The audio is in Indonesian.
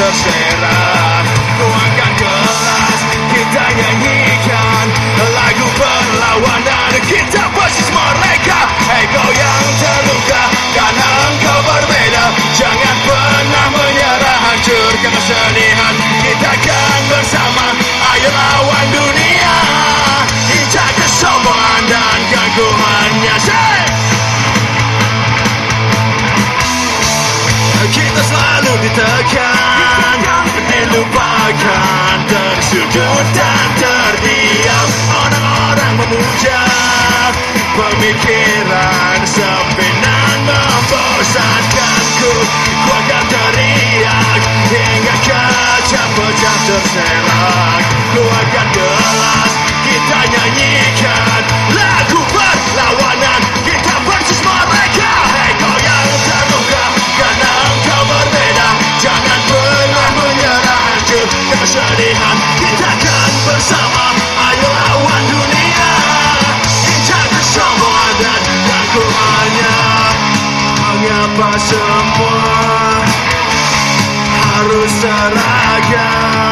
tercera. Sujud dan terdiam. Orang-orang memuja Pemikiran sepinan membosankanku. Ku akan teriak Hingga kaca pecah terserak. Akan gelas Kita nyanyikan Lagu perlawanan Kita versus mereka. Hei kau yang terluka Karena kau berbeda. Jangan pernah menyerah Kesedihan Kenapa semua harus seragam